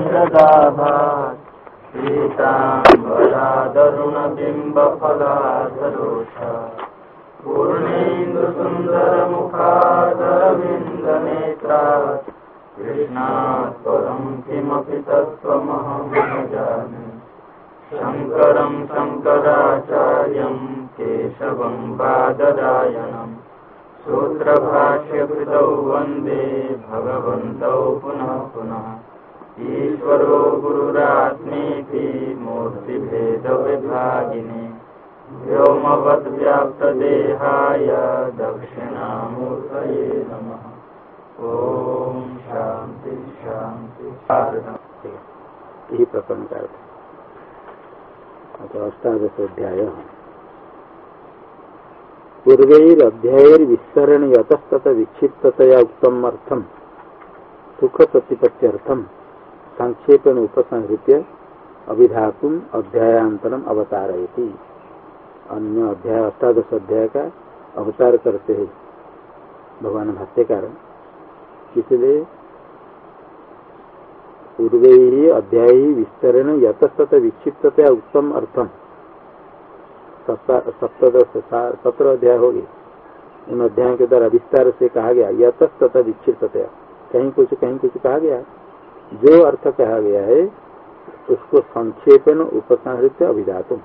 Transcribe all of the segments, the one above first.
लवनीरदाभात् पीताम्बरादरुणबिम्बफलाधरोष पूर्णेन्दुसुन्दरमुखादरविन्दनेत्रात् कृष्णात् परं किमपि तत्त्वमहं न जाने शङ्करं शङ्कराचार्यं केशवं बादरायणम् सूत्रभाष्यकृतौ वंदे भगवन्तौ पुनः पुनः। ईश्वरो गुरुरात्मेति मूर्तिभेदविभागिने व्योमवद्व्याप्तदेहाय दक्षिणामूर्तये नमः। ॐ शान्ति शान्ति। प्रकरण का अर्थ अष्टादशोध्याय पूर्वैरध्यायर्विस्तरण यतस्तत विक्षिप्ततया उक्तम अर्थम सुख प्रतिपत्त्यर्थम संक्षेपण उपसंहृत्य अभिधातुम अध्यायांतरम अवतारयति। अन्य अध्याय अष्टादश अध्याय का अवतार करते हैं भगवान भाष्यकार। इसलिए पूर्व अध्याय विस्तरण यतस्तत विक्षिप्ततया उत्तम अर्थम सप्तदश सत्रह अध्याय हो गए उन अध्यायों के द्वारा विस्तार से कहा गया, यतस्तत विक्षिप्ततया कहीं कुछ कहीं कुछ कहा गया। जो अर्थ कहा गया है, उसको संक्षेपन उपसंहृत अभिधातुम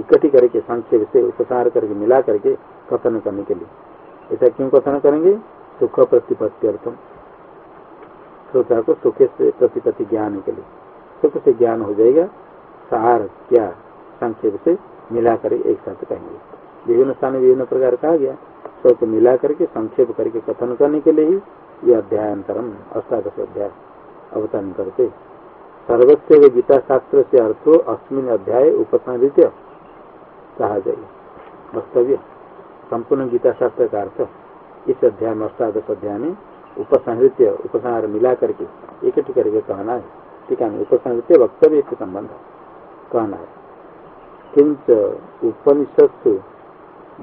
इकट्ठी करके, संक्षेप से उपसार करके, मिला करके कथन करने के लिए। ऐसा क्यों कथन करेंगे? सुख प्रतिपत्ति अर्थम श्रोता को सुख से प्रतिपत्ति ज्ञान के लिए। सुख से ज्ञान हो जाएगा। सार, क्या? संक्षेप से मिला कर एक साथ कहेंगे। विभिन्न स्थान विभिन्न प्रकार कहा गया। सबको मिला करके संक्षेप करके कथन करने के लिए ही ये अध्यायंतरम, अष्टादश अध्याय अवतरण करते। सर्वस्व गीता शास्त्र से अर्थो अस्मिन अध्याय उपसंहृत कहा जाए वक्तव्य, संपूर्ण गीता शास्त्र का अर्थ, इस अध्याय में, अष्टादश अध्याय में उपसंहृत्य, उपसंहार मिला करके इकट्ठी करके कहना है। ठीक है, उपसंहृत्य वक्तव्य के संबंध कहना है। किंच उपनिषत्सु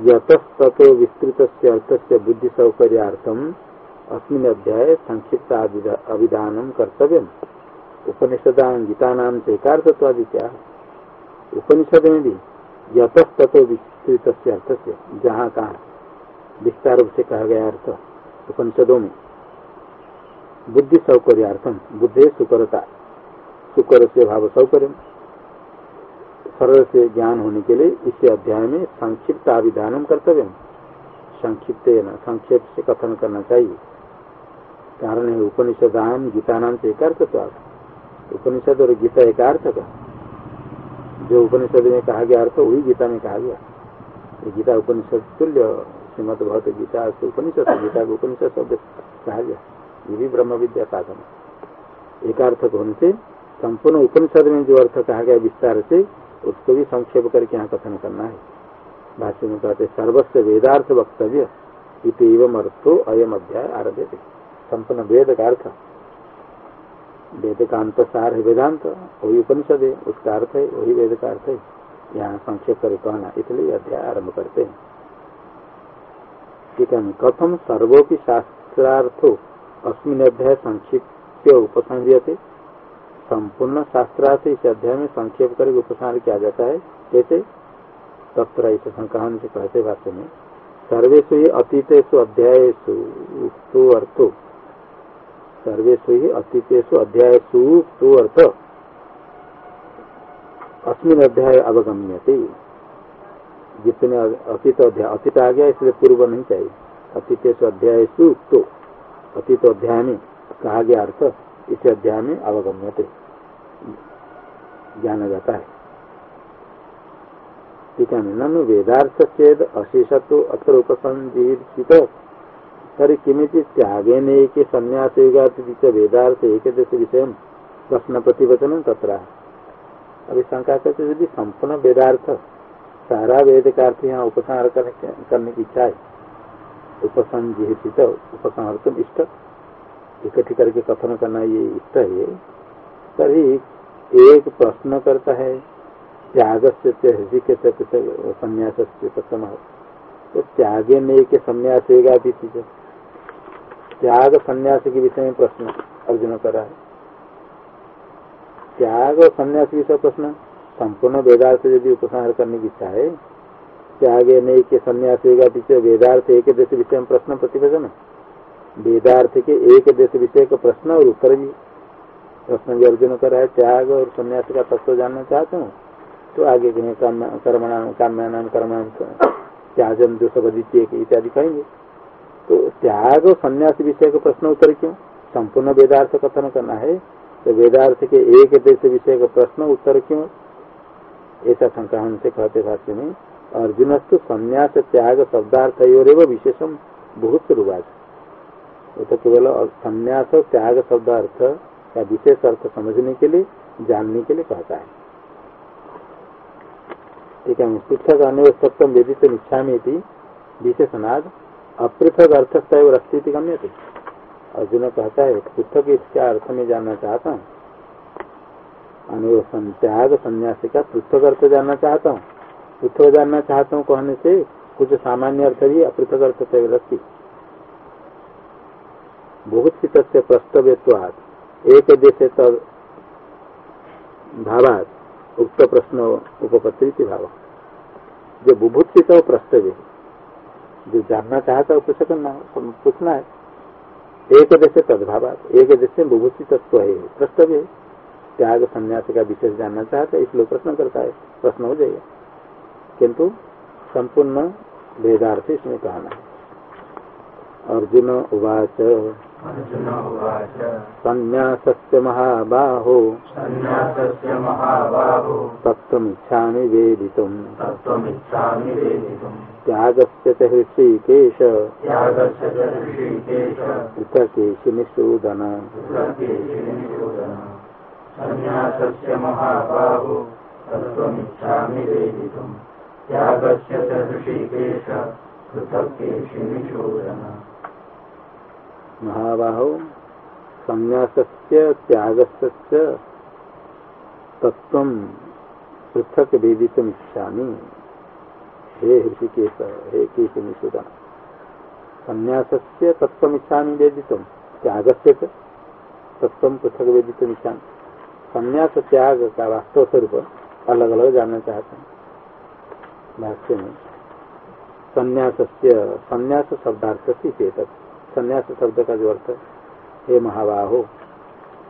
यतस्तो विस्तृत अर्थ से बुद्धि सौकर्यार्थम अस्मिन अध्याय संक्षिप्त अभिधान कर्तव्य उपनिषदान गीता नाम क्या उपनिषद में भी यतस्तो विस्तृत अर्थ से जहाँ कहा विस्तार से कहा गया अर्थ? उपनिषदों में। बुद्धि सौकर्यार्थम बुद्धि सुकरता। सुकर से भाव सौकर्य सरल से ज्ञान होने के लिए इस अध्याय में संक्षिप्त अभिधान कर्तव्य संक्षिप्त संक्षेप से कथन करना चाहिए। कारण है उपनिषदान गीता नाम से एकार्थ उपनिषद और गीता एकार्थ का जो उपनिषद में कहा गया अर्थ, वही गीता में कहा गया। गीता उपनिषद तुल्य श्रीमद भगवत गीता से उपनिषद, गीता को उपनिषद शब्द कहा गया। ये भी ब्रह्म विद्या साधन एकार्थक होने से संपूर्ण उपनिषद में जो अर्थ कहा गया विस्तार से उसको भी संक्षेप करके यहाँ कथन करना है। भाष्य में कहते सर्वस्व वेदार्थ वक्तव्य एवं अर्थो अयम अध्याय आरभ्य संपूर्ण वेद का अर्थ। वेद का अंत सार है वेदांत, वही उपनिषद है, उसका अर्थ है, वही वेद का अर्थ है। यहाँ संक्षेप कर कहना, इसलिए अध्याय आरंभ करते हैं। ठीक है, कथम सर्वोपि शास्त्रार्थो, अस्मिन अध्याय संक्षिप्त उपसंहते संपूर्ण शास्त्रार्थ इस अध्याय में संक्षेप करके उपसार किया जाता है। कैसे तत्र इस संकहन से कहते भाष्य में सर्वेशु ही अतीतेषु अध्यायु तो अर्थो। सर्वेशु अतीतेषु अध्यायु तो अर्थ। अस्मिन अध्याय अवगम्यते। जितने अतीत अध्याय, अतीत आ गया, इसलिए पूर्व नहीं चाहिए। अतीतेषु अध्यायु तो अतीत अध्याय में कहा गया अर्थ इस अध्याय में अवगम्यते जाना जाता है। ठीक है ननु वेदार्थ चेद अशेषत्व अत्र उपसंजीवित तरी किमित त्यागेन के संन्यास वेदार्थ एक विषय प्रश्न प्रतिवचन तथा अभी शंका करते यदि संपूर्ण वेदार्थ सारा वेद का अर्थ यहाँ उपसंहार करने की इच्छा है उपसंजित उपसंहर्तम इष्ट इकट्ठी करके कथन करना ये इष्ट है, तभी एक प्रश्न करता है त्याग से हृदय के संन्यास से प्रथम तो त्यागे ने के संन्यास त्याग संन्यास के विषय में प्रश्न अर्जुन कर रहा है। त्याग और संन्यास के विषय प्रश्न संपूर्ण वेदार्थ यदि उपसंहार करने की इच्छा है, त्याग नहीं के संन्यास वेदार्थ एक देश विषय में प्रश्न प्रतिवेदन वेदार्थ के एक देश विषय का प्रश्न और उत्तर भी। प्रश्न भी अर्जुन कर है, त्याग और सन्यास का तत्व जानना चाहते हूँ? तो आगे कहें कर्मणाम, काम्यानाम कर्मणाम त्याजन सब इत्यादि कहेंगे। तो त्याग और संन्यास विषय का प्रश्न उत्तर क्यों? संपूर्ण वेदार्थ कथन करना है। तो वेदार्थ के एक देश विषय का प्रश्न उत्तर क्यों? ऐसा शंका हमसे कहते भाष्य में अर्जुन तो संन्यास, त्याग, शब्दार्थ और विशेषम बहुत रुवाज वो तो केवल संन्यास और त्याग शब्द अर्थ का विशेष अर्थ समझने के लिए, जानने के लिए कहता है। ठीक है पृथक अन्य सप्तम वेदित इच्छा में विशेषणाद अपृथक अर्थस्थय अस्थिति गम्य थे अर्जुन कहता है, पृथक इसका अर्थ में जानना चाहता हूँ। अनुसन त्याग संन्यास का पृथक अर्थ जानना चाहता हूँ। पृथक जानना चाहता हूँ कहने से कुछ सामान्य अर्थ भी अपृथक अर्थ से रस्ती सी तथ्य प्रस्तव्यवाद एक देश भावात, उक्त प्रश्न उपपत्ति भाव। जो बुभुत्सित हो प्रस्तव्य जो जानना चाहता है करना पूछना है। एक देश तदभाव एक देश में बुभुत्सित है प्रस्तव्य त्याग संन्यास का विशेष जानना चाहता है, इसलिए प्रश्न करता है, प्रश्न हो जाएगा। किंतु संपूर्ण भेदार्थ इसमें कहना है। अर्जुन उवाच संन्यासस्य महाबाहो। संन्यासस्य महाबाहो। तत्त्वमिच्छामि वेदितुम्। तत्त्वमिच्छामि वेदितुम्। त्यागस्य च हृषीकेश। त्यागस्य च ऋषिकेश पृथकेशि निषूदन। प्रत्येषिनिषूदन संन्यासस्य महाबाहो। तत्त्वमिच्छामि वेदितुम्। त्यागस्य च ऋषिकेश पृथक्केषिनिषूदन महाबाहो त्यागस्य तत्व पृथक वेदितुम इच्छामी। हे ऋषिकेश, हे केश निषुदा संन्यास तत्व इच्छामी वेदितुम त्याग से तत्व पृथक वेदितुम इच्छामी। संन्यास त्याग का वास्तव स्वरूप अलग अलग जानना चाहते हैं। भाष्य में संन्यास संन्यास शब्दार्थ से चेतक। संन्यास शब्द का जो अर्थ हे महाबाहो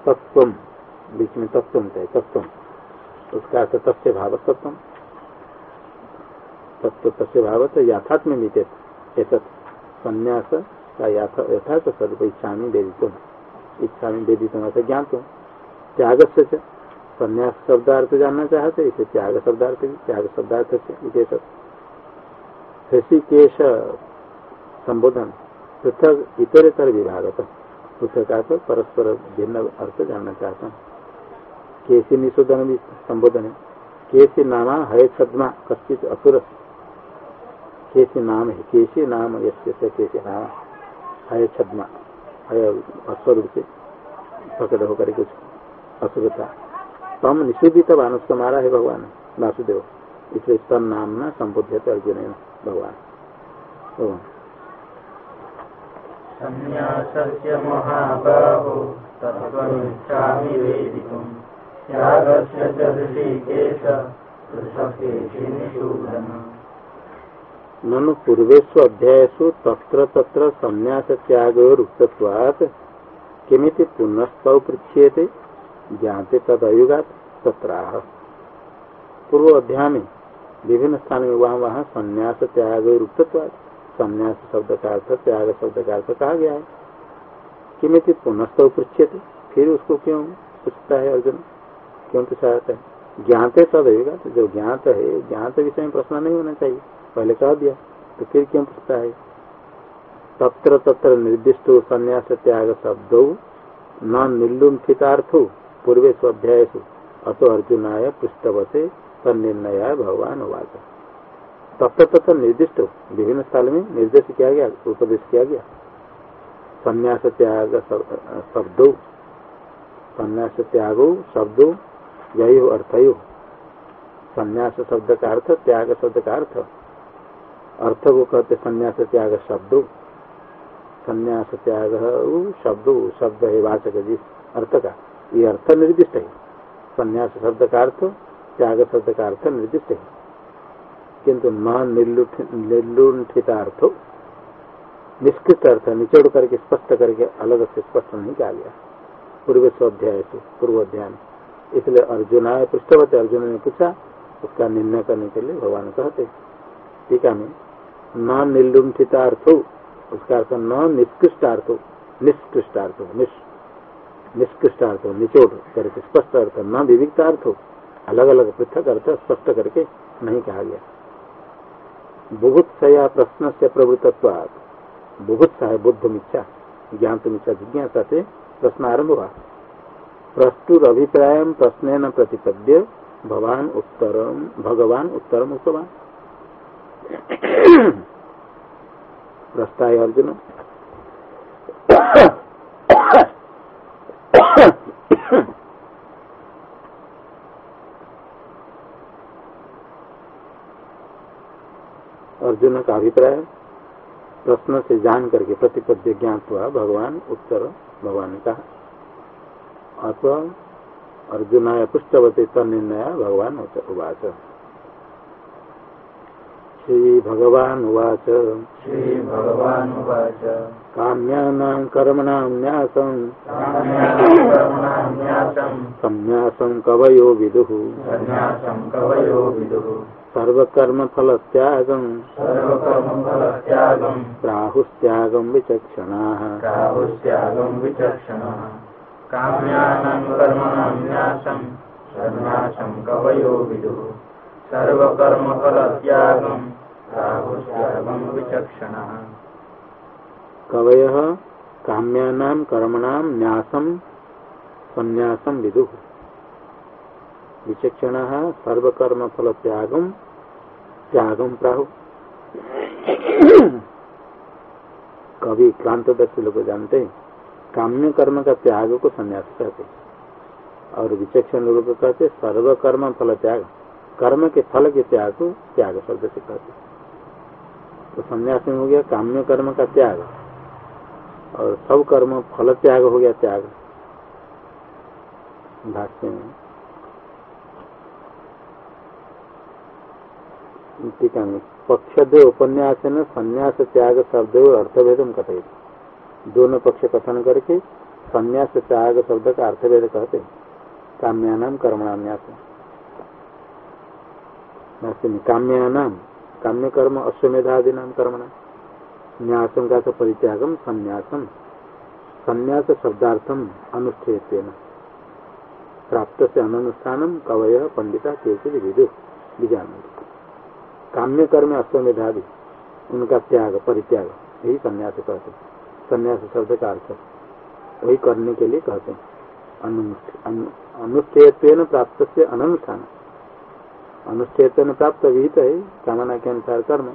तत्व बीच में तत्व है तत्व उसका अर्थ तस्य भाव तत्व तत्व तस्य भाव तो याथात्म मिते संन्यास का यथार्थ स्वरूप इच्छा में वेदित। इच्छा में वेदित अर्थ ज्ञान तो त्याग से संन्यास शब्दार्थ जानना चाहते, इसे त्याग शब्दार्थ त्याग शब्दार्थ से ऋषिकेश संबोधन। पृथक इतरेतर विभाग पृथक अर्थ परस्पर भिन्न अर्थ जानना चाहता हूँ। केसी निशोधन भी संबोधन है। केसी नामा है छदमा कश्चित असुर? केसी नाम है? केसी नाम यश्य केसी नाम है? छदमा है अस्वरूप से प्रकट होकर कुछ असुरता। तम निषेधित मानस को मारा है भगवान, वासुदेव। इसलिए तम नाम न संबोध्य अर्जुन भगवान। भगवान संन्यासस्य महाबाहो तत्त्वमिच्छामि वेदितुम् त्यागस्य च ऋषिकेश ननु पूर्वेषु अध्यायसु तत्र तत्र संन्यास त्यागोरुक्तत्वात् किमिति पुनस्तौ पृच्छ्येते ज्ञाते तदयुगात तत्राह। पूर्व अध्याय में विभिन्न स्थान में वहाँ वहाँ संन्यास संन्यास शब्द का अर्थ त्याग शब्द का अर्थ कहा गया है किमित पुनस्त पृछ्य फिर उसको क्यों पूछता है अर्जुन? क्यों पूछा जाता है ज्ञाते तद होगा तो जो ज्ञात है ज्ञात विषय में प्रश्न नहीं होना चाहिए। पहले कह दिया तो फिर क्यों पूछता है? तत्र तत्र निर्दिष्ट संन्यास त्याग शब्द न निलुंठितार्थो पूर्वे स्वाध्याय अतो अर्जुनाय पृष्ठवते तन्निर्णय भगवान वाचा तत्व तत्व निर्दिष्ट विभिन्न स्थल में निर्देश किया गया, उपदेश किया गया। संन्यास त्याग शब्दों। संन्यास त्यागो, शब्दों, यही हो, अर्थ हो संन्यास शब्द का अर्थ, त्याग शब्द का अर्थ। अर्थ को कहते संन्यास त्याग शब्दों। संन्यास त्याग शब्द शब्द है वाचक जिस अर्थ का। ये अर्थ निर्दिष्ट है। संन्यास शब्द का अर्थ, त्याग शब्द का अर्थ निर्दिष्ट है। किंतु न निर्लुंठितार्थ, निष्कृत अर्थ निचोड़ करके, स्पष्ट करके, अलग से स्पष्ट नहीं कहा गया। पूर्व स्वाध्याय से पूर्व अध्याय इसलिए अर्जुन आय पृष्ठवत, अर्जुन ने पूछा, उसका निर्णय करने के लिए भगवान कहते टीका में। न निर्लुंठितार्थ, उसका अर्थ न निष्कृष्टार्थ निष्कृष्टार्थ निष्कृष्टार्थ, निचोड़ करके, स्पष्ट अर्थ न विविधतार्थ अलग अलग पृथक अर्थ स्पष्ट करके नहीं कहा गया। बुभुत्सया प्रश्न से प्रवृत्तवाद बुभुत्सा है बुद्ध मिच्छा ज्ञान तो मिच्छा जिज्ञासा से प्रश्न आरंभ हुआ प्रस्तुर अभिप्राय प्रश्न प्रतिपद्य भगवान उत्तरम भगवान उत्तरम उत्तवान प्रस्ताय अर्जुन। अर्जुन का अभिप्राय प्रश्न से जान करके प्रतिपद्य ज्ञान हुआ भगवान उत्तर भगवान का अथवा अर्जुनाय पुष्टवती तनिर्णय भगवान उवाच। श्री भगवान उवाच। श्री भगवान उवाच काम्यानां कर्मणां न्यासं। संन्यासं कवयो विदुः। संन्यासं कवयो विदुः सर्वकर्मफलत्यागं सर्वकर्मफलत्यागं प्राहुस्त्यागं विचक्षणाः। राहुस्यागं विचक्षणः। काम्यानां कर्मणान्यासं कवयो विदुः। सर्वकर्मफलत्यागं राहुस्यागं विचक्षणः। कवय काम्यानां कर्मणां न्यासं संन्यासं विदुः। विचक्षणाः सर्वकर्मफलत्यागं त्यागम प्राहु। कवि क्रांतदर्शी लोग जानते हैं, काम्य कर्म का त्याग को संन्यास कहते और विचक्षण लोगों को कहते सर्व कर्म फल त्याग कर्म के फल के त्याग को त्याग शब्द से कहते तो संन्यास में हो गया, काम्य कर्म का त्याग। और सब कर्म फल त्याग हो गया, त्याग। भाष्य में टीका में पक्षदे उपन्यास न संन्यास त्याग शब्द अर्थभेदम कथे दोनों पक्ष कथन करके संन्यास त्याग शब्द का अर्थभेद कहते काम्यानाम कर्मणान्यास काम्यानाम काम्य कर्म अश्वमेधादि नाम कर्मणा। न्यासम का परित्यागम संन्यासम संन्यास शब्दार्थम अनुष्ठेय प्राप्त से अनुष्ठान कवय पंडिता केवल विदु। विजानंद काम्य कर्म अश्वमेधादि उनका त्याग, परित्याग, यही संन्यास कहते संन्यास शब्द का अर्थ वही करने के लिए कहते हैं। अनुष्ठेयत्व प्राप्त से अनुष्ठान अनुष्ठेयत्व प्राप्त विहित है, कामना के अनुसार कर्म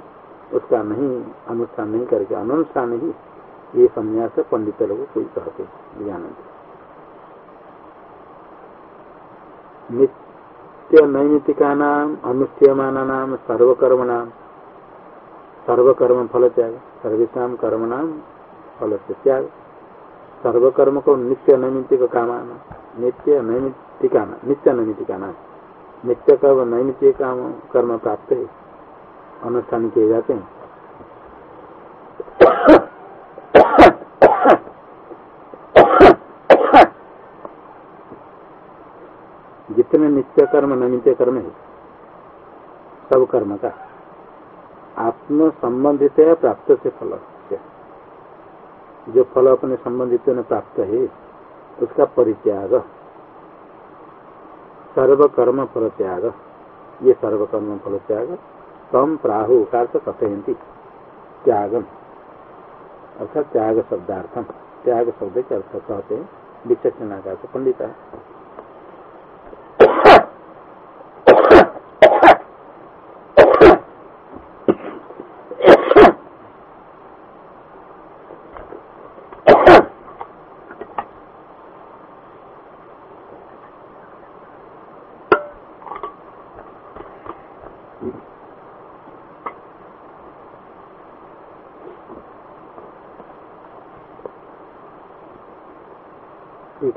उसका नहीं, अनुष्ठान नहीं करके अनुष्ठान ही ये संन्यास पंडित लोग कोई कहते जानते नित्य नैमितिका नाम अनुष्ठीयमाना नाम सर्वकर्म नाम सर्वकर्म फल त्याग सर्वेशा कर्म नाम फल से त्याग। सर्वकर्म को नित्य नैमित्तिक कामाना, नित्य नैमित्तिका नित्य नैमित्तिका नाम नित्य कर्म नैमित्तिक काम कर्म प्राप्त है अनुष्ठान किए जाते हैं। जितने नित्य कर्म नैमित्य कर्म है। सब कर्म का आत्म संबंधित है, प्राप्त से फल जो फल अपने संबंधित में प्राप्त है, उसका परित्याग। सर्व कर्म फल त्याग। ये सर्व कर्म फल त्याग। तम प्राहु का कथयती त्यागम। अर्थात त्याग शब्दार्थम। त्याग शब्द के अर्थ कहते हैं। विचक्षणा का पंडिता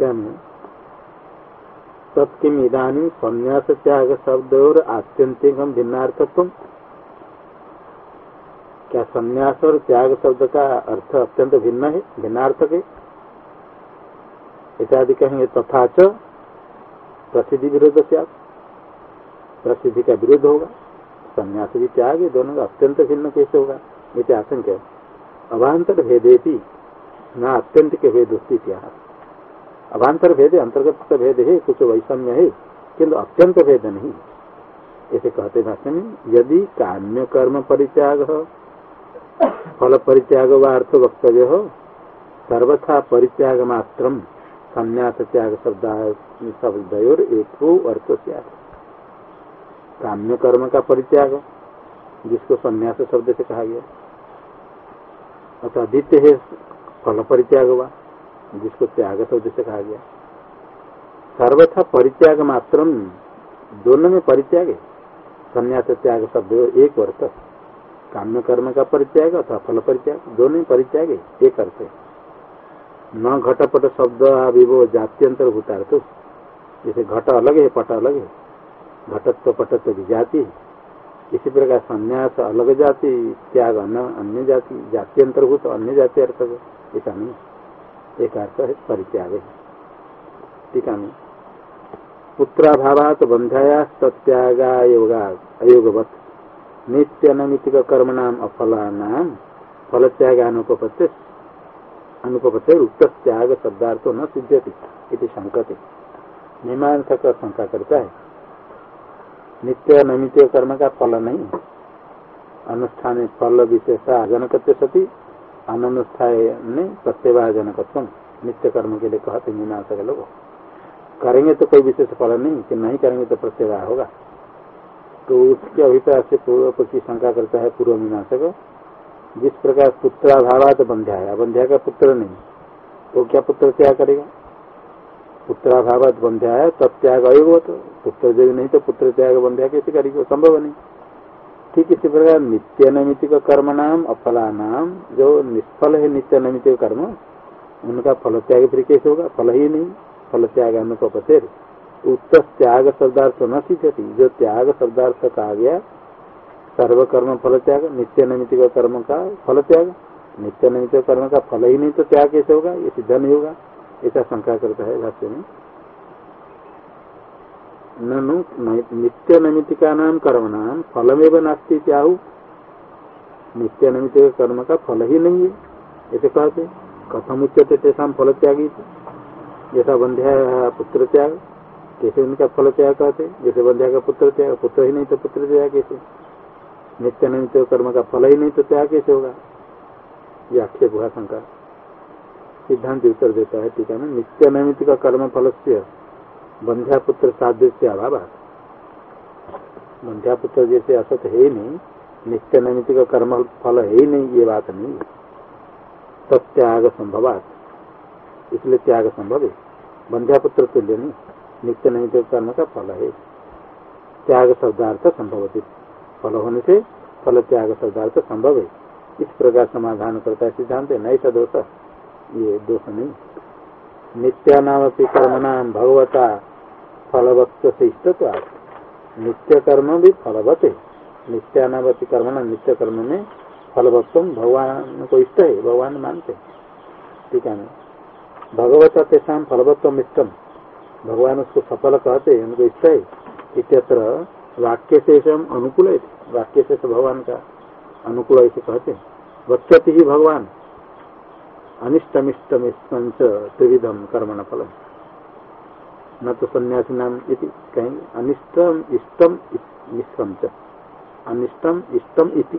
टीका में तत्किम इधानी संन्यास त्याग शब्द और आत्यंतिकम भिन्नार्थत्व क्या संन्यास और त्याग शब्द का अर्थ अत्यंत भिन्न है, भिन्नार्थक है? इत्यादि कहेंगे तथा च प्रसिद्धि विरोध से प्रसिद्धि का विरोध होगा, संन्यास भी त्याग है, दोनों का अत्यंत भिन्न कैसे होगा? ये आशंका अभांतर भेदे भी न अत्यंत के भेद उसकी अभांतर भेद अंतर्गत का भेद है, कुछ वैषम्य है, किंतु अत्यंत भेद नहीं। ऐसे कहते भाष्य में, यदि काम्य कर्म परित्याग फल परित्याग व अर्थ वक्तव्य हो, सर्वथा परित्याग मात्र संन्यास त्याग शब्द शब्दोर एक अर्थ त्याग काम्य कर्म का परित्याग, जिसको संन्यास शब्द से कहा गया। अथवा द्वितीय है, फल परित्याग हुआ जिसको त्याग शब्द से कहा गया। सर्वथा परित्याग मात्र दोनों में परित्याग है। संन्यास त्याग शब्द एक अर्थ काम्य कर्म का परित्याग अथवा फल परित्याग, दोनों में परित्याग है, एक अर्थ है। न घटपट शब्द अभी विवो जात्यंतर भूतार्थ जैसे घट अलग है, पट अलग है। घटत्व, पटत्व भी जाति है। इसी प्रकार संन्यास अलग जाति, त्याग अन्य जाति जाति अंतर्भूत अन्य जाति अर्थ ऐसा नहीं एक अर्थ है, परित्याग। टीका में पुत्राभावात बंध्याया सत्यागा अयोगवत। नित्य नैमितिक कर्म नाम अफला नाम फल त्याग अनुपत्ति अनुपत्ति उक्त त्याग शब्दार्थ न सिद्ध्यति इति संकते। मीमांसक शंका करता है। नित्य नैमित कर्म का फल नहीं। अनुष्ठान फल विशेष जनक सती। अनुष्ठान प्रत्यवाजनक नित्य कर्म के लिए कहते मीमांसक लोग। करेंगे तो कोई विशेष फल नहीं, कि नहीं करेंगे तो प्रत्यवाह होगा। तो उसके अभिप्राय से पूर्व पक्षी शंका करता है पूर्व मीमांसक जिस प्रकार पुत्राभावात बंध्या है बंध्या का पुत्र नहीं तो क्या पुत्र त्याग करेगा? पुत्राभावात बंध्या है, तब त्याग अयोग तो पुत्र जब नहीं तो पुत्र त्याग बंध्या कैसे करेगा? संभव नहीं। ठीक इसी प्रकार नित्य नैमितिक कर्म नाम अफला नाम, जो निष्फल है नित्य नैमितिक कर्म, उनका फल त्याग फिर कैसे होगा? फल ही नहीं फल त्याग अनुपतेर उत्तर त्याग शब्दार्थ न सीखती जो त्याग शब्दार्थ कहा गया, सर्वकर्म फल त्याग नित्य नैमित कर्म का फल त्याग नित्य नैमित कर्म का फल ही नहीं तो त्याग कैसे होगा? ये सिद्ध नहीं होगा। ऐसा शंका करता है भाष्य में। ननु नित्य नैमितिका नाम कर्म नाम फलमेव नास्ती त्याहु नित्य नैमित कर्म का फल ही नहीं है ऐसे कहते कथम उच्चते तेषा फल त्यागी जैसा बंध्या पुत्र त्याग कैसे उनका फल त्याग कहते जैसे बंध्या का पुत्र त्याग पुत्र ही नहीं तो पुत्र त्याग कैसे नित्य नैमित कर्म का फल ही नहीं तो त्याग कैसे होगा ये आक्षेप हुआ शंका। सिद्धांत उत्तर देता है टीका में नित्य नैमित का कर्म फल से बंध्या पुत्र साध्य से बंध्या पुत्र जैसे असत है ही नहीं, नित्य नैमित का कर्म फल है ही नहीं, ये बात नहीं तत्याग संभवात। इसलिए त्याग संभव है। बंध्या पुत्र तुल्य नहीं, नित्य नैमित कर्म का फल है। त्याग शब्दार्थ संभव फल होने से फल त्याग शब्दार्थ संभव है। इस प्रकार समाधान करता है सिद्धांत नहीं सा दोष। ये दोष नहीं। नित्यानाम कर्म नाम भगवता। फलवत्व से इष्टत्व नित्य कर्म भी फलवत। है नित्यानावती कर्म नाम नित्य कर्म में फलवत्व भगवान को इष्ट है, भगवान मानते ठीक है भगवता तेषा फलवत्व इष्टम भगवान उसको सफल कहते हैं, उनको इष्ट है। इत्यत्र वाक्य से अनुकूल है। वाक्य से भगवान का अनुकूल ऐसे कहते हैं। वक्षति ही भगवान। अनिष्टमिष्टम त्रिविधम कर्मण फल न तो सन्यासी नाम इति कहेंगे। अनिष्टम इष्टम मिश्रम च। अनिष्टम इष्टम इति।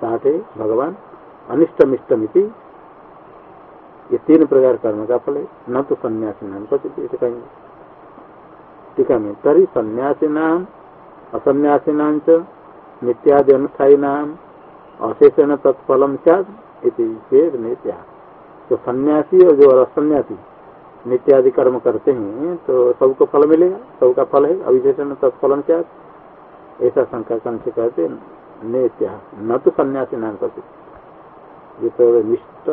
साथ है भगवान, अनिष्टम इष्टम इति। ये तीन प्रकार कर्म का फल है। न तो सन्यासी नाम क्वचित कहेंगे। टीका में, तरी सन्यासी नाम, असन्यासी नाम च नित्यादि अनुष्ठाई नाम, अशेषण तत्फलम चेत नित्या तो सन्यासी और जो असन्यासी नित्यादि कर्म करते हैं तो सबको फल मिलेगा सबका फल है, अविशेषण तत्फलम क्या ऐसा शंका कर्ण से कहते नित्या, न तो सन्यासी नाम करते ये तो निष्ठ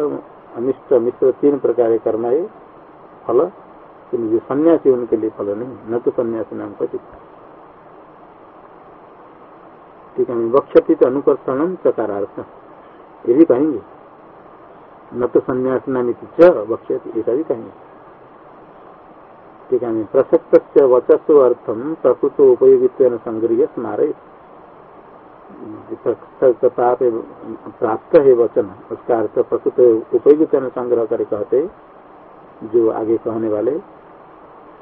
अनिष्ट मिश्र तीन प्रकार कर्म है, फल जो सन्यासी उनके लिए फल नहीं, न तो सन्यासी नाम क्वचित ठीक है, वक्षति तो अनुकर्षण चकारार्थ ये भी कहेंगे। न तो सन्यास नाम वक्षति, ऐसा भी कहेंगे। ठीक है प्रसक्त वचस्व अर्थम प्रकृत उपयोगित्व संग्रह स्मारय प्राप्त है वचन। उसका अर्थ प्रकृत उपयोगित संग्रह कर कहते जो आगे कहने वाले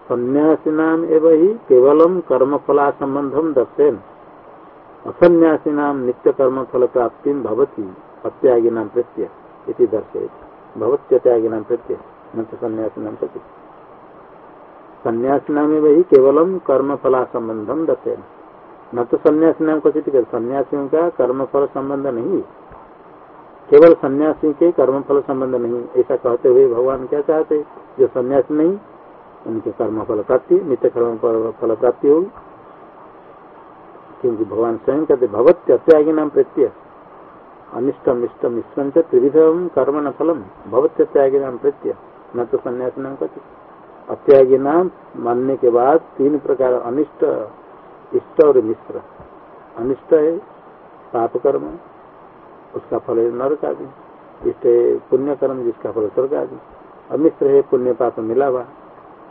सन्यासी नाम एवं ही केवलम कर्म फला संबंधम दर्शन। असन्यासी नाम नित्य कर्म फल प्राप्ति भवती अत्यागी नाम प्रत्यय इति दर्शे भवत्यागी नाम प्रत्यय, न तो सन्यासी नाम प्रत्यय। सन्यासी नाम एवं ही केवलम कर्म संबंधम दर्शन न तो सन्यासी नाम को कर, सन्यासियों का कर्म संबंध नहीं। केवल सन्यासी के कर्म संबंध नहीं, ऐसा कहते हुए भगवान क्या चाहते? जो सन्यासी नहीं, उनके कर्म फल प्राप्ति, नित्य कर्म फल प्राप्ति होगी। क्योंकि भगवान स्वयं कहते भगवत अत्यागी नाम प्रत्यय अनिष्टम, इष्टम इष्टम से त्रिविधम कर्म न फलम भगवत अत्यागी नाम प्रत्यय न तो सन्यासी नाम कहते अत्यागी नाम मानने के बाद तीन प्रकार अनिष्ट, इष्ट और मिश्र। अनिष्ट है पाप कर्म उसका फल है नरक आदि इष्ट है पुण्य कर्म जिसका फल स्वर्ग आदि अमिश्र है पुण्य पाप मिला हुआ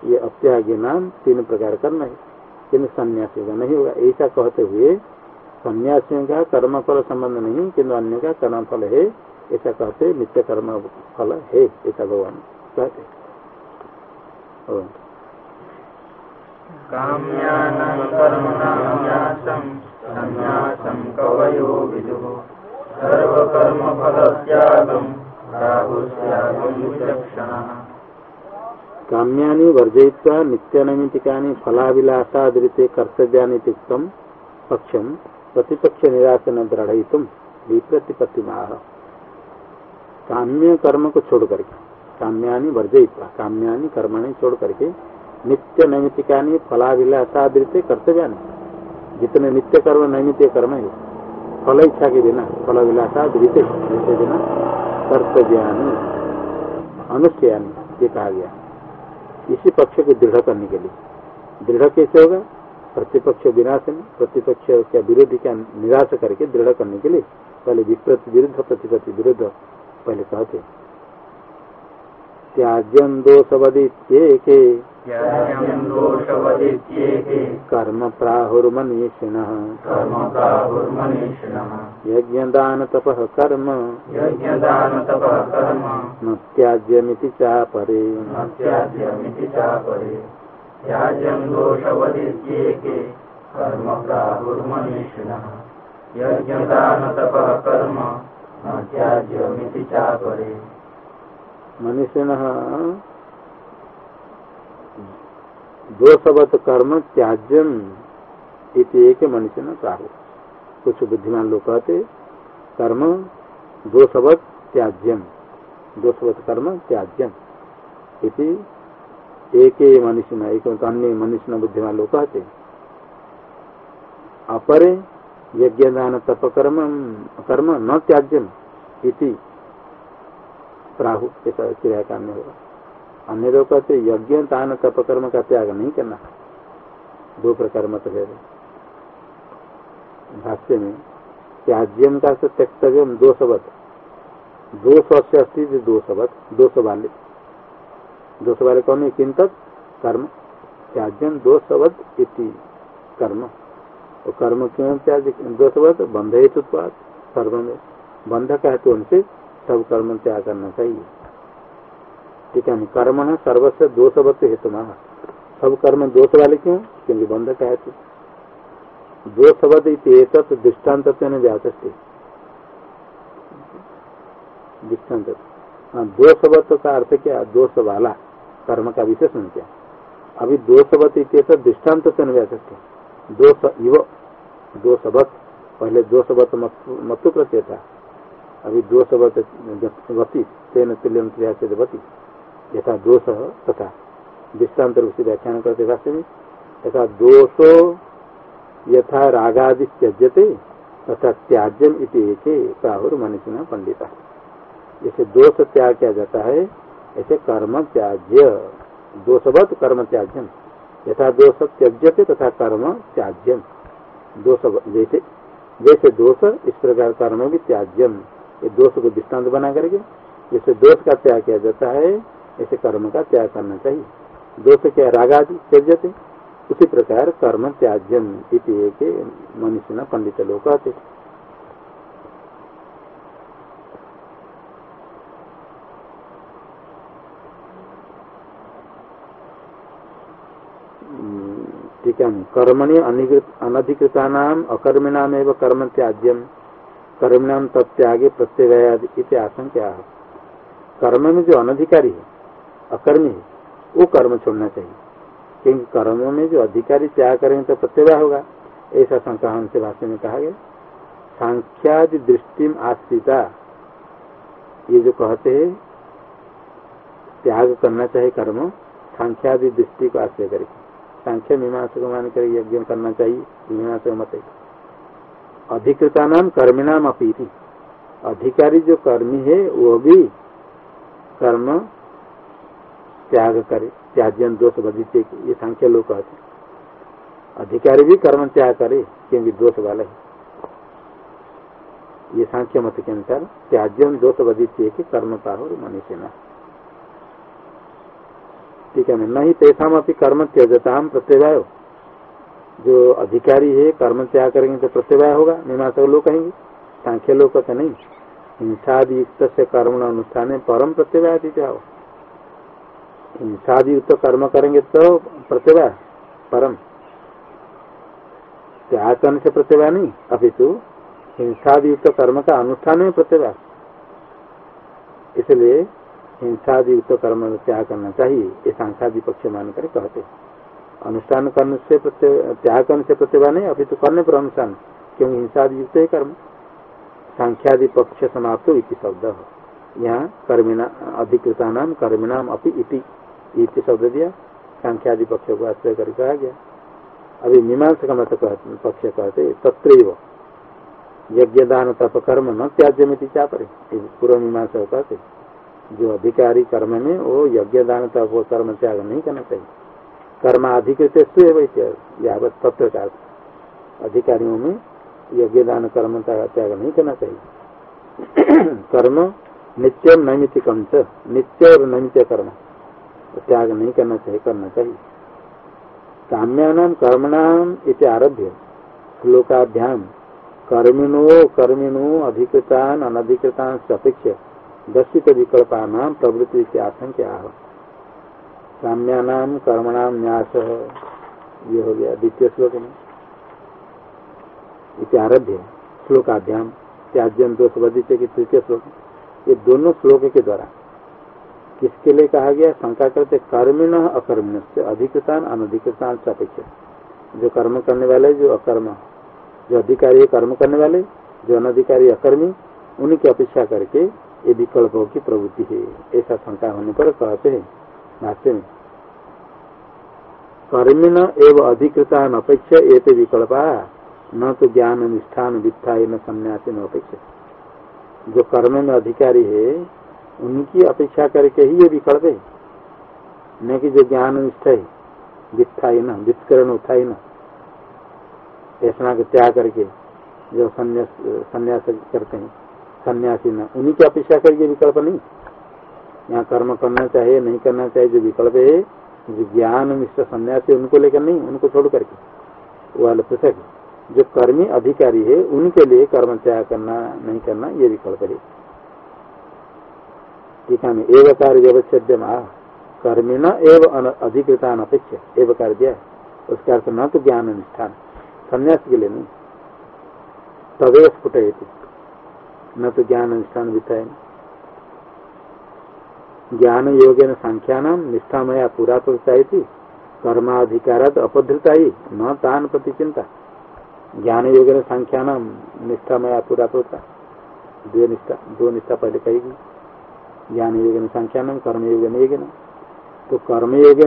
ये अत्यागी नाम तीन प्रकार कर्म है। किन्तु सन्यासी का नहीं होगा? ऐसा कहते हुए सन्यासियों का कर्म फल संबंध नहीं किन्तु अन्य का कर्म फल है। ऐसा कहते नित्य कर्म फल है, ऐसा भगवान कहते काम्यानां कर्मणां सन्न्यासं कवयो विदुः। सर्वकर्मफलत्यागं राहुस्यागं विचक्षणः काम्यानि वर्जयित्वा नित्यनैमितिकानि फलाभिलाषादृते कर्तव्यानि तिक्तं पक्षं प्रतिपक्षनिरासन दृढ़यितुं विप्रतिपत्तिमाह काम्य कर्म को छोड़ करके। काम्यानि वर्जयित्वा, काम्यानि कर्मणि छोड़ करके नित्य नैमितिका फलाभिलाषादृत कर्तव्य जितने नित्य कर्म नैमित्य कर्म है, फल इच्छा के बिना फल विलासादृत के बिना कर्तव्यानि, अनुष्ठयानी, ये कहा गया। इसी पक्ष को दृढ़ करने के लिए। दृढ़ कैसे होगा? प्रतिपक्ष विनाश में, प्रतिपक्ष का विरोधी का निराश करके दृढ़ करने के लिए। पहले विप्रत विरुद्ध प्रतिपत्ति विरुद्ध, पहले कहते त्याज्यम दोषवदित्येके। कर्म प्राहुर्मनीषिणः यज्ञदान तपः कर्म। न त्याज्यमिति चापरे। त्याज्यं यज्ञदान तपः कर्म। न त्याज्यमिति चापरे। मनीषिणः दोषवत कर्म त्याज्यम इति एक मनुष्य न प्राहु कुछ बुद्धिमान लोग कहते, कर्म दोषवत त्याज्यम, दोषवत कर्म त्याज्यम इति एक मनुष्य न एक अन्य मनुष्य न बुद्धिमान लोग कहते। अपरे यज्ञ दान तप कर्म कर्म न त्याज्यम इति प्राहु क्रिया काम होगा। अन्य लोग कहते यज्ञ दान तप कर्म का त्याग नहीं करना। दो प्रकार मत है। भाष्य में, त्याज्यम का से त्यक्तव्य दोषवत। दोष से अस्थित दोषवत दोष वाले दोष वाले कौन है? किन तक कर्म। त्याज्यम दोषवत इति कर्म। और कर्म क्यों त्याग दोषवत? बंध हेतु सर्व में बंध का हेतु उनसे सब कर्म त्याग करना चाहिए। ठीक है कर्म है, सर्वस्व दोषवत हेतु सब कर्म दोष वाले क्यों? क्योंकि बंध का हेतु। दोषवत एक दृष्टांत दृष्टांत। हाँ दोषवत का अर्थ क्या? दोष वाला। कर्म का विशेषण क्या? अभी दोषवत इत दृष्टांत व्याचि दोष इव, दोषवत। पहले दोषवत मतु प्रत्यय था। अभी दोषवत वती तेन तुल्यम क्रिया से वती यथा दोष तथा। दृष्टांत रूप से व्याख्यान करते भाष्य में यथा दोषो यथा रागादि त्यजते तथा त्याज्यम इति प्राहुर मनुष्य पंडिता। जैसे दोष त्याग किया जाता है, ऐसे कर्म त्याज्य। दोषवत कर्म त्याज्यम। यथा दोष त्यज्यते, तथा कर्म त्याज्यम। दोष जैसे जैसे दोष, इस प्रकार कर्म भी त्याज्यम। ये दोष को दृष्टांत बना करके जैसे दोष का त्याग किया जाता है, ऐसे कर्म का त्याग करना चाहिए। दोष क्या राग आदि त्यजते। उसी प्रकार कर्म त्याज्यम इति मनुष्य न पंडित लोग कहते कर्मणि अनधिकृता नाम अकर्मिणाम कर्म त्याज्यम। कर्मिणाम तत्यागे प्रत्यय आशंका कर्म में जो अनधिकारी है, अकर्मी है, वो कर्म छोड़ना चाहिए। क्योंकि कर्म में जो अधिकारी त्याग करेंगे तो प्रत्यवाय होगा। ऐसा शंका हमसे भाषण में कहा गया। सांख्यादि दृष्टि आश्रिता ये जो कहते हैं, त्याग करना चाहिए कर्म, सांख्यादि दृष्टि को आश्रय करके सांख्य मीमांसा को मान कर यज्ञ करना चाहिए मीमांसा मत अधिकृता नाम कर्मिणाम अपीति अधिकारी जो कर्मी है, वो भी कर्म त्याग करे त्याज्यन दोष बधित ये संख्या लोग कहते अधिकारी भी कर्म त्याग करे, क्योंकि दोष वाले है। ये सांख्य मत के अनुसार त्याज्यन दोष बधित कर्म पाहुर मनुष्य न। ठीक है नहीं तेषा अपनी कर्म त्यजता हम प्रत्यवाय जो अधिकारी है कर्म त्याग करेंगे तो प्रत्यवाय होगा मीमांसा लोग कहेंगे, सांख्य लोग कहते नहीं। हिंसादि युक्त से कर्म अनुष्ठान परम प्रत्यवाय हो हिंसादि युक्त कर्म करेंगे तो प्रतिभा परम। त्याग करने से प्रतिभा नहीं, अपितु हिंसादि युक्त कर्म का अनुष्ठान है प्रतिभा इसलिए हिंसादि युक्त कर्म त्याग करना चाहिए, ये सांख्यादि पक्ष मानकर कहते अनुष्ठान करने से त्याग करने से प्रतिभा नहीं, अभी तो करने पर अनुष्ठान। क्योंकि हिंसादि युक्त है कर्म। सांख्यादि पक्ष समाप्त इति शब्द यहाँ कर्मिना अधिकृता नाम कर्मिनाम अपनी शब्द दिया। सांख्यादि पक्ष को आश्रय कर कहा गया। अभी मीमांस का मत पक्ष कहते तत्र यज्ञ दान तप कर्म न त्याज्य में पड़े पूर्व मीमांसा कहते, जो अधिकारी कर्म में, वो यज्ञ दान तप कर्म त्याग नहीं करना चाहिए। कर्म अधिकृत यावत तत्व का अधिकारियों में यज्ञ दान कर्म त्याग नहीं करना चाहिए। कर्म नित्य नैमित नैमित्तिकम नित्य और नैमित्य कर्म, त्याग नहीं करना चाहिए करना चाहिए। काम्याम कर्मणाम इति आरभ्य श्लोकाध्यान कर्मिणो कर्मिणो अधिकृतान अनधिकृतान अपेक्ष दर्शित विकल्पान प्रवृत्ति से आशंका काम्याम कर्मणाम न्यास। ये हो गया द्वितीय श्लोक में। इति आरभ्य श्लोकाध्यान त्याज्यम दोष बदित की तृतीय श्लोक। ये दोनों श्लोक के द्वारा किसके लिए कहा गया? शंका करते कर्मिण अकर्मिण से अधिकृतान, अनधिकृतान से सापेक्ष जो कर्म करने वाले, जो अकर्म, जो अधिकारी कर्म करने वाले, जो अनधिकारी अकर्मी उन्हीं की अपेक्षा करके ये विकल्पों की प्रवृत्ति है। ऐसा शंका होने पर कहते हैं। भाष्य में कर्मिण एवं अधिकृतान अपेक्षा ये विकल्पा, न तो ज्ञान, निष्ठान वित्था न संन्यासी न अपेक्षा जो कर्म में अधिकारी है, उनकी अपेक्षा करके ही ये विकल्प है। न कि जो ज्ञान, निष्ठ है वित्थाई न वित्करण उठाई न। ऐसा के त्याग करके जो संन्यास करते हैं, सन्यासी न। उन्हीं की अपेक्षा करके विकल्प नहीं। यहाँ कर्म करना चाहिए, नहीं करना चाहिए, जो विकल्प है, जो ज्ञान निष्ठ सन्यासी उनको लेकर नहीं, उनको छोड़ करके। वाले पृथक जो कर्मी अधिकारी है, उनके लिए कर्म त्याग करना, नहीं करना, ये विकल्प है। ठीक में एव कार्य व्यवच्छेद्य कर्मी न एवं अधिकृतान अपेक्षा, एव कार्य उसका अर्थ न तो ज्ञान अनुष्ठान, संन्यास के लिए नहीं। तवे स्फुट न तो ज्ञान अनुष्ठान विषय ज्ञान योगे संख्या नाम निष्ठामया पूरा तो चाहिए कर्माधिकारात अपधृता ही, न तान प्रति चिंता ज्ञान योग संख्या नाम निष्ठामया पूरा तो दो निष्ठा दो निष्ठा पहले कहेगी ज्ञान योग न नाम कर्म योग योग तो कर्म योग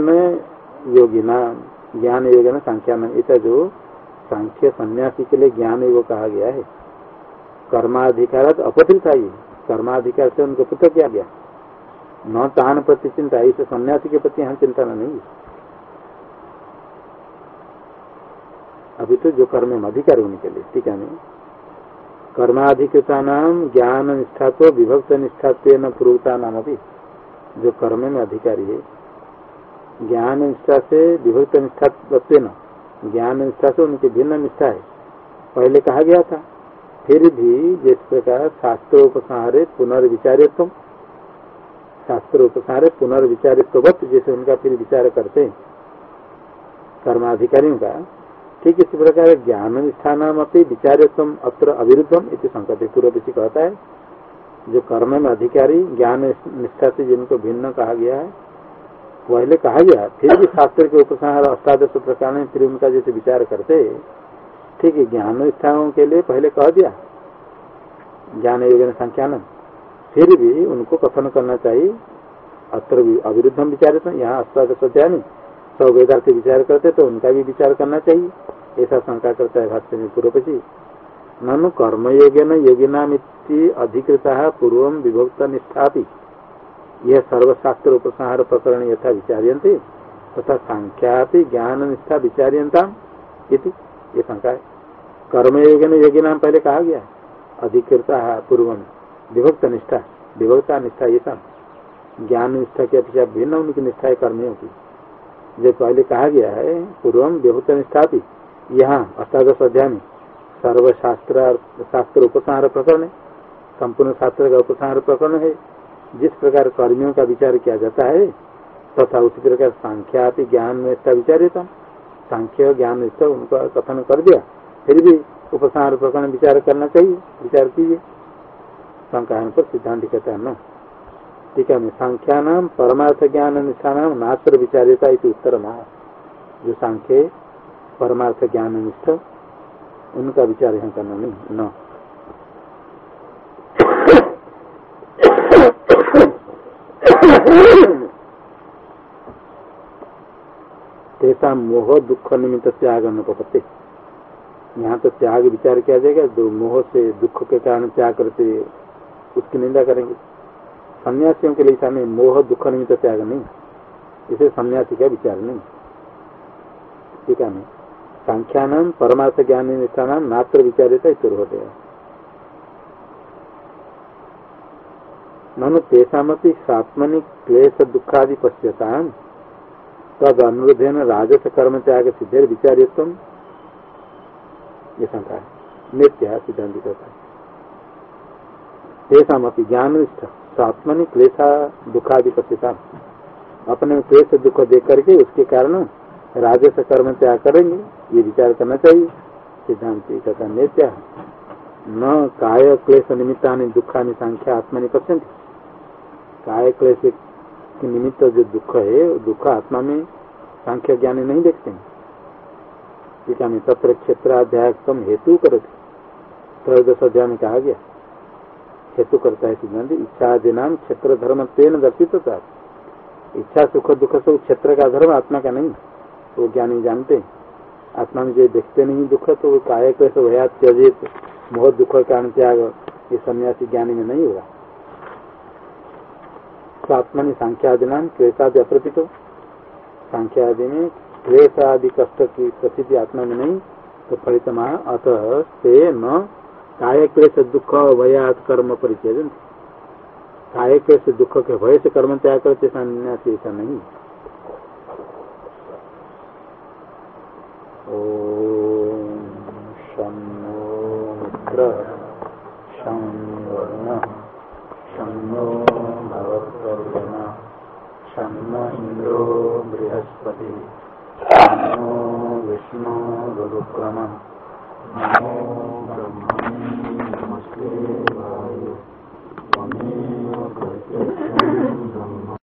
योगी नाम ज्ञान योग न नाम इतना जो सांख्य सन्यासी के लिए ज्ञान योग कहा गया है कर्माधिकार अपतित ही, कर्माधिकार से उनको पृथक किया गया। न तान प्रति चिंता इस सन्यासी के प्रति यहाँ चिंता नहीं। अभी तो जो कर्म में अधिकार होने के लिए, ठीक है नहीं कर्माधिकृता नाम ज्ञान निष्ठा तो विभक्त निष्ठा न पूर्वता नाम अभी, जो कर्म में अधिकारी है। ज्ञान निष्ठा से विभक्त निष्ठा न ज्ञान निष्ठा से उनकी भिन्न निष्ठा है। पहले कहा गया था, फिर भी जिस प्रकार शास्त्र उपसंहारे पुनर्विचारित्व शास्त्र उपसंहारे पुनर्विचारित्व जैसे उनका फिर विचार करते कर्माधिकारियों का, ठीक इसी प्रकार ज्ञान निष्ठान विचारित्व अत्र अविरुद्धम संकट पूर्व पीछे कहता है। जो कर्म में अधिकारी, ज्ञान निष्ठा से जिनको भिन्न कहा गया है, पहले कहा गया, फिर भी शास्त्र के उपसंहार अष्टादश प्रकार में फिर उनका जैसे विचार करते, ठीक है ज्ञान निष्ठाओं के लिए पहले कह दिया। ज्ञान योजन संख्यान फिर भी उनको कथन करना चाहिए। अत्र अविरुद्धम विचार यहाँ अष्टादश सौ वेदार्थ विचार करते तो उनका भी विचार करना चाहिए। ऐसा शंका करता है भाष्य में पूर्व जी ननु कर्मयोगे योगिना अधिकृता पूर्व विभक्त निष्ठा यह सर्वशास्त्र उपसंहार प्रकरण यथा विचार्यन्ते, तथा संख्या ज्ञान निष्ठा विचार्यता ये शंका है। कर्मयोग ने योगी नाम पहले कहा गया अधिकृता पूर्व विभक्त निष्ठा, विभक्ता निष्ठा ये सब। ज्ञान निष्ठा की अपेक्षा भिन्न उनकी निष्ठा कर्मियों की जो पहले कहा गया है पूर्व विभक्त निष्ठा भी यहाँ अष्टादश अध्याय में सर्वशास्त्र शास्त्र उपसंहार प्रकरण है, संपूर्ण शास्त्र का उपसंहार प्रकरण है, जिस प्रकार कर्मियों का विचार किया जाता है, तथा उसी प्रकार सांख्या ज्ञान इसका विचार था सांख्य ज्ञान निष्ठा उनका कथन कर दिया, फिर भी उपसार प्रकरण विचार करना चाहिए, विचार कीजिए। शंका पर सिद्धांत कहता है न ठीक है सांख्या नाम परमार्थ ज्ञान निष्ठा नाम नात्र विचारिता उत्तर महा जो सांख्य परमार्थ ज्ञान निष्ठ उनका विचार यहाँ करना नहीं न तेसा मोह दुख निमित्त त्याग अनुपत्ति यहाँ तो त्याग विचार किया जाएगा जो मोह से दुख के कारण त्याग करते उसकी निंदा करेंगे। सन्यासियों के लिए ऐसा नहीं मोह दुख निमित्त त्याग नहीं इसे सन्यासी का विचार नहीं ठीक है संख्या नाम परमार्थ ज्ञान निष्ठा नाम नात्र विचारिता होते हैं ननु तेषापि सात्मनि क्लेश दुखादि पश्यता तद अनुरोधेन राजस कर्म त्याग सिद्धि विचार्यत्व ये शंका है। नित्य सिद्धांत कहता है। तेषापि ज्ञान निष्ठ सात्मनि क्लेशा दुखादि पश्यता अपने क्लेश दुख देख करके उसके कारण राजस कर्म त्याग करेंगे, ये विचार करना चाहिए। सिद्धांत कहता नित्य। न काय क्लेश निमित्ता दुखा संख्या आत्मा नहीं काय क्लेश के निमित्त जो दुख है, दुख आत्मा में सांख्य ज्ञानी नहीं देखते हैं। टीका में तत्र क्षेत्राध्याय हेतु करते त्रयोदश अध्याय में कहा गया हेतु करता है सिद्धांत, इच्छा आदि नाम क्षेत्र धर्म तेन दर्शित होता इच्छा, सुख, दुख सब क्षेत्र का धर्म, आत्मा का नहीं। वो ज्ञानी जानते आत्मा में जो देखते नहीं दुख तो वो काय कैसे भया त्यजित बहुत दुख का त्याग, ये सन्यासी ज्ञानी में नहीं होगा। आत्मनि सांख्यादि नाम क्लेशादि हो। सांख्यादि में क्लेश आदि कष्ट की प्रसिद्धि आत्मा में नहीं तो फलित महा अतः से न काय क्लेश दुख भयात कर्म परिचय काय क्लेश दुख के भय से कर्म त्याग करते सन्यासी ऐसा नहीं। Brihaspati Vishnu गुरुक्रमः Thank you.